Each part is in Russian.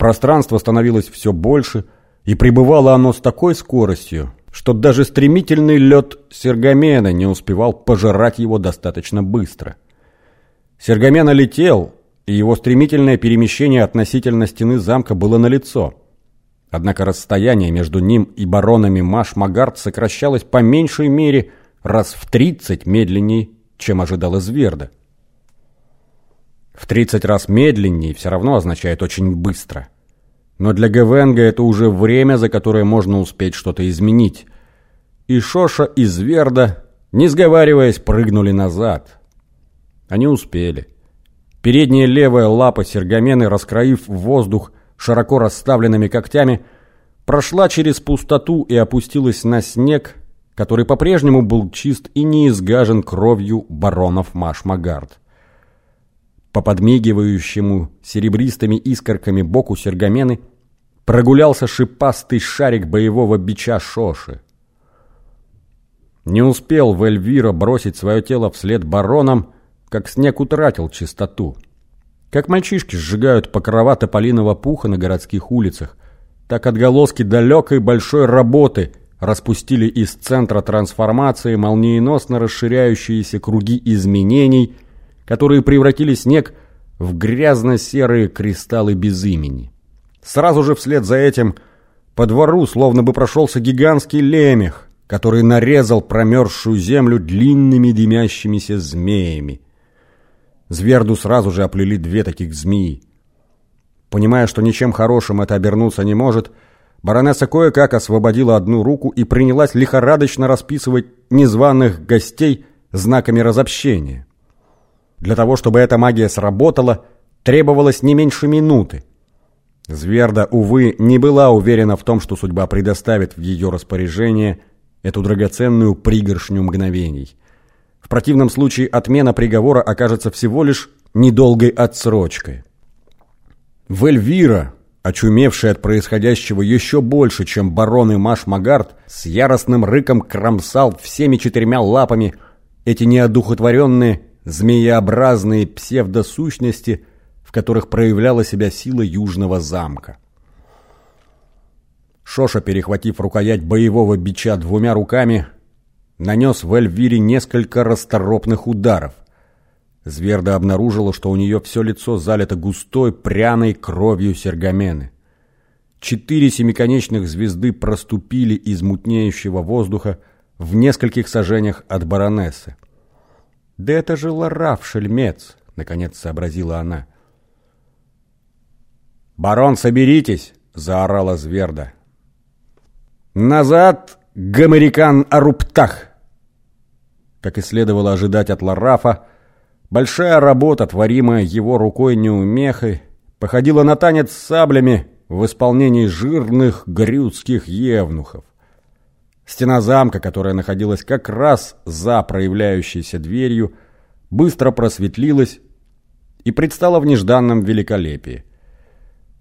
Пространство становилось все больше, и пребывало оно с такой скоростью, что даже стремительный лед Сергамена не успевал пожирать его достаточно быстро. Сергамена летел, и его стремительное перемещение относительно стены замка было налицо. Однако расстояние между ним и баронами Маш-Магард сокращалось по меньшей мере раз в тридцать медленней, чем ожидал Зверда. В тридцать раз медленнее все равно означает очень быстро. Но для Гевенга это уже время, за которое можно успеть что-то изменить. И Шоша и Зверда, не сговариваясь, прыгнули назад. Они успели. Передняя левая лапа Сергомены, раскроив воздух широко расставленными когтями, прошла через пустоту и опустилась на снег, который по-прежнему был чист и не изгажен кровью баронов Машмагард. По подмигивающему серебристыми искорками боку Сергомены прогулялся шипастый шарик боевого бича Шоши. Не успел Вельвира бросить свое тело вслед баронам, как снег утратил чистоту. Как мальчишки сжигают покрова тополиного пуха на городских улицах, так отголоски далекой большой работы распустили из центра трансформации молниеносно расширяющиеся круги изменений, которые превратили снег в грязно-серые кристаллы без имени. Сразу же вслед за этим по двору словно бы прошелся гигантский лемех, который нарезал промерзшую землю длинными дымящимися змеями. Зверду сразу же оплели две таких змеи. Понимая, что ничем хорошим это обернуться не может, баронесса кое-как освободила одну руку и принялась лихорадочно расписывать незваных гостей знаками разобщения. Для того, чтобы эта магия сработала, требовалось не меньше минуты. Зверда, увы, не была уверена в том, что судьба предоставит в ее распоряжение эту драгоценную пригоршню мгновений. В противном случае отмена приговора окажется всего лишь недолгой отсрочкой. В Эльвира, очумевший от происходящего еще больше, чем барон и Маш Магард, с яростным рыком кромсал всеми четырьмя лапами эти неодухотворенные, змееобразные псевдосущности, в которых проявляла себя сила Южного замка. Шоша, перехватив рукоять боевого бича двумя руками, нанес в Эльвире несколько расторопных ударов. Зверда обнаружила, что у нее все лицо залито густой пряной кровью сергамены. Четыре семиконечных звезды проступили из мутнеющего воздуха в нескольких сажениях от баронессы. «Да это же Лараф, шельмец!» — наконец сообразила она. «Барон, соберитесь!» — заорала Зверда. «Назад, гамерикан Аруптах!» Как и следовало ожидать от Ларафа, большая работа, творимая его рукой неумехой, походила на танец с саблями в исполнении жирных грюцких евнухов. Стена замка, которая находилась как раз за проявляющейся дверью, быстро просветлилась и предстала в нежданном великолепии.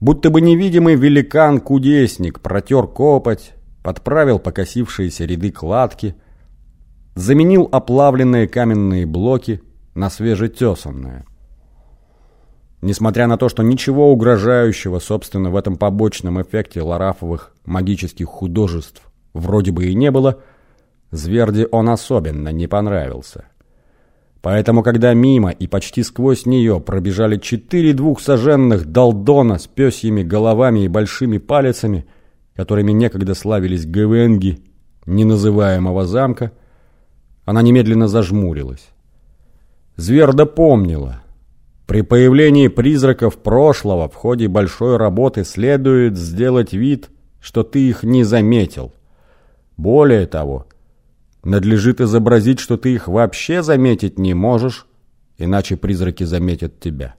Будто бы невидимый великан-кудесник протер копоть, подправил покосившиеся ряды кладки – заменил оплавленные каменные блоки на свежетесанные. Несмотря на то, что ничего угрожающего, собственно, в этом побочном эффекте ларафовых магических художеств вроде бы и не было, Зверде он особенно не понравился. Поэтому, когда мимо и почти сквозь нее пробежали четыре двухсоженных долдона с пёсьими головами и большими палецами, которыми некогда славились гвенги неназываемого замка, она немедленно зажмурилась. Зверда помнила. При появлении призраков прошлого в ходе большой работы следует сделать вид, что ты их не заметил. Более того, надлежит изобразить, что ты их вообще заметить не можешь, иначе призраки заметят тебя.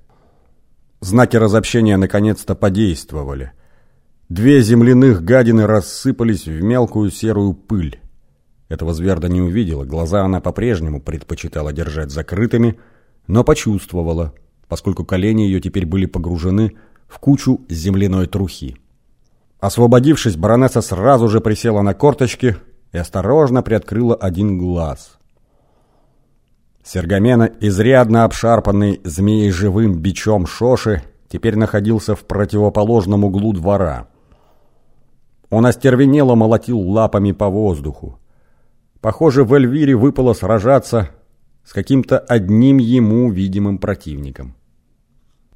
Знаки разобщения наконец-то подействовали. Две земляных гадины рассыпались в мелкую серую пыль. Этого Зверда не увидела, глаза она по-прежнему предпочитала держать закрытыми, но почувствовала, поскольку колени ее теперь были погружены в кучу земляной трухи. Освободившись, баронесса сразу же присела на корточки и осторожно приоткрыла один глаз. Сергамена, изрядно обшарпанный змеей живым бичом Шоши, теперь находился в противоположном углу двора. Он остервенело молотил лапами по воздуху. Похоже, в Эльвире выпало сражаться с каким-то одним ему видимым противником.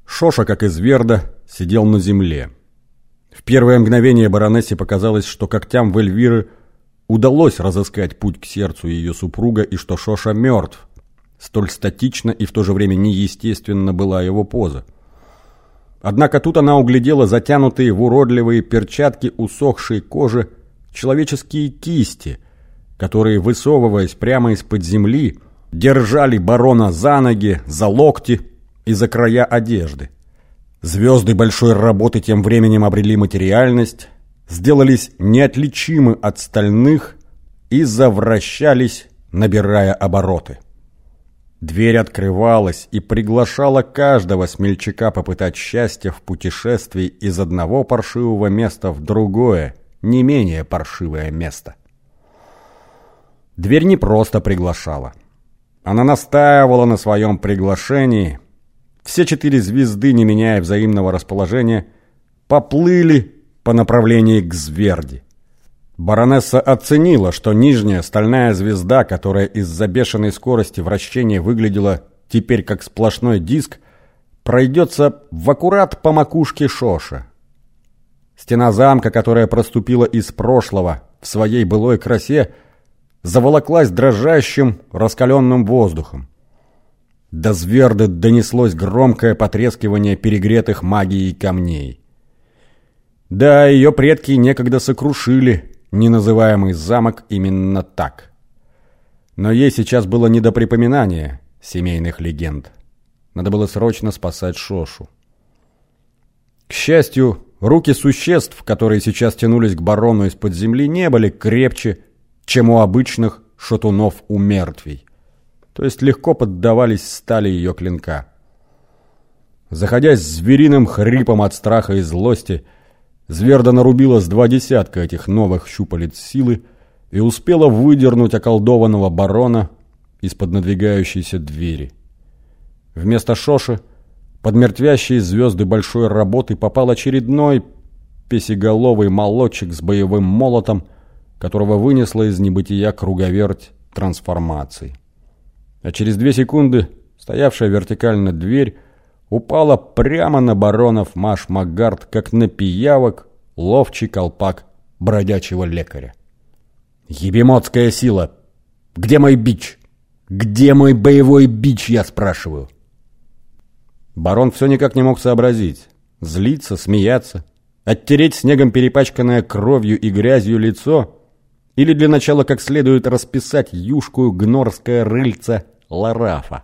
Шоша, как из Верда, сидел на земле. В первое мгновение баронессе показалось, что когтям в Эльвиры удалось разыскать путь к сердцу ее супруга и что Шоша мертв. Столь статично и в то же время неестественно была его поза. Однако тут она углядела затянутые в уродливые перчатки усохшей кожи человеческие кисти, которые, высовываясь прямо из-под земли, держали барона за ноги, за локти и за края одежды. Звезды большой работы тем временем обрели материальность, сделались неотличимы от стальных и завращались, набирая обороты. Дверь открывалась и приглашала каждого смельчака попытать счастье в путешествии из одного паршивого места в другое, не менее паршивое место. Дверь не просто приглашала. Она настаивала на своем приглашении. Все четыре звезды, не меняя взаимного расположения, поплыли по направлению к Зверди. Баронесса оценила, что нижняя стальная звезда, которая из-за бешеной скорости вращения выглядела теперь как сплошной диск, пройдется в аккурат по макушке Шоша. Стена замка, которая проступила из прошлого в своей былой красе, заволоклась дрожащим, раскаленным воздухом. До зверды донеслось громкое потрескивание перегретых магией камней. Да, ее предки некогда сокрушили неназываемый замок именно так. Но ей сейчас было не до припоминания семейных легенд. Надо было срочно спасать Шошу. К счастью, руки существ, которые сейчас тянулись к барону из-под земли, не были крепче, чем у обычных шатунов у мертвей. То есть легко поддавались стали ее клинка. Заходясь звериным хрипом от страха и злости, Зверда нарубила с два десятка этих новых щупалец силы и успела выдернуть околдованного барона из-под надвигающейся двери. Вместо Шоши под мертвящие звезды большой работы попал очередной песеголовый молодчик с боевым молотом, которого вынесла из небытия круговерть трансформации. А через две секунды стоявшая вертикально дверь упала прямо на баронов Маш Магард, как на пиявок ловчий колпак бродячего лекаря. «Ебемотская сила! Где мой бич? Где мой боевой бич, я спрашиваю?» Барон все никак не мог сообразить. Злиться, смеяться, оттереть снегом перепачканное кровью и грязью лицо или для начала как следует расписать юшкую гнорское рыльце Ларафа.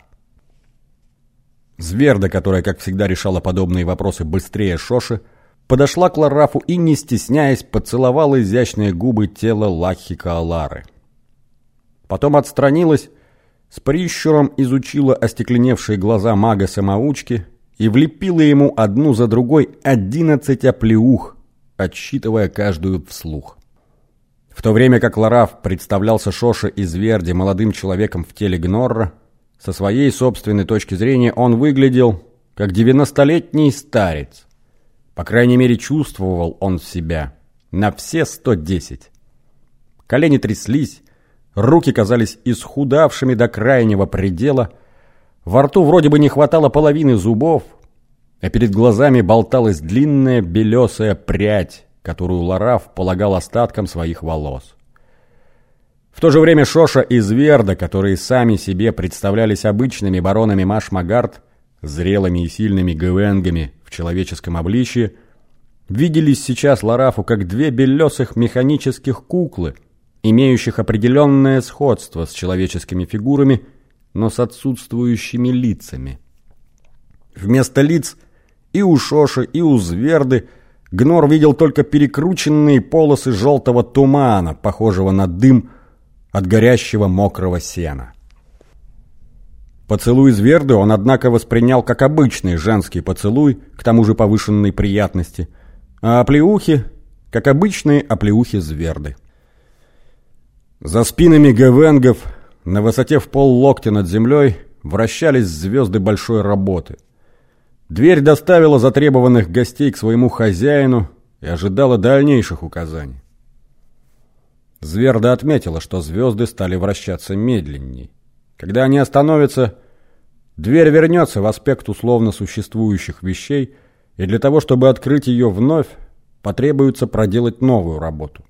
Зверда, которая, как всегда, решала подобные вопросы быстрее Шоши, подошла к Ларафу и, не стесняясь, поцеловала изящные губы тела Лахика Алары. Потом отстранилась, с прищуром изучила остекленевшие глаза мага-самоучки и влепила ему одну за другой одиннадцать оплеух, отсчитывая каждую вслух. В то время как Лараф представлялся Шоше из Верди молодым человеком в теле Гнорра, со своей собственной точки зрения он выглядел как девяностолетний старец. По крайней мере, чувствовал он себя на все 110. Колени тряслись, руки казались исхудавшими до крайнего предела, во рту вроде бы не хватало половины зубов, а перед глазами болталась длинная белесая прядь, которую Лараф полагал остатком своих волос. В то же время Шоша и Зверда, которые сами себе представлялись обычными баронами Маш-Магард, зрелыми и сильными гвенгами в человеческом обличье, виделись сейчас Ларафу как две белесых механических куклы, имеющих определенное сходство с человеческими фигурами, но с отсутствующими лицами. Вместо лиц и у Шоши, и у Зверды Гнор видел только перекрученные полосы желтого тумана, похожего на дым, от горящего мокрого сена. Поцелуй Зверды он, однако, воспринял как обычный женский поцелуй, к тому же повышенной приятности, а оплеухи – как обычные оплеухи Зверды. За спинами гевенгов на высоте в пол локтя над землей вращались звезды большой работы. Дверь доставила затребованных гостей к своему хозяину и ожидала дальнейших указаний. Зверда отметила, что звезды стали вращаться медленней. Когда они остановятся, дверь вернется в аспект условно существующих вещей, и для того, чтобы открыть ее вновь, потребуется проделать новую работу.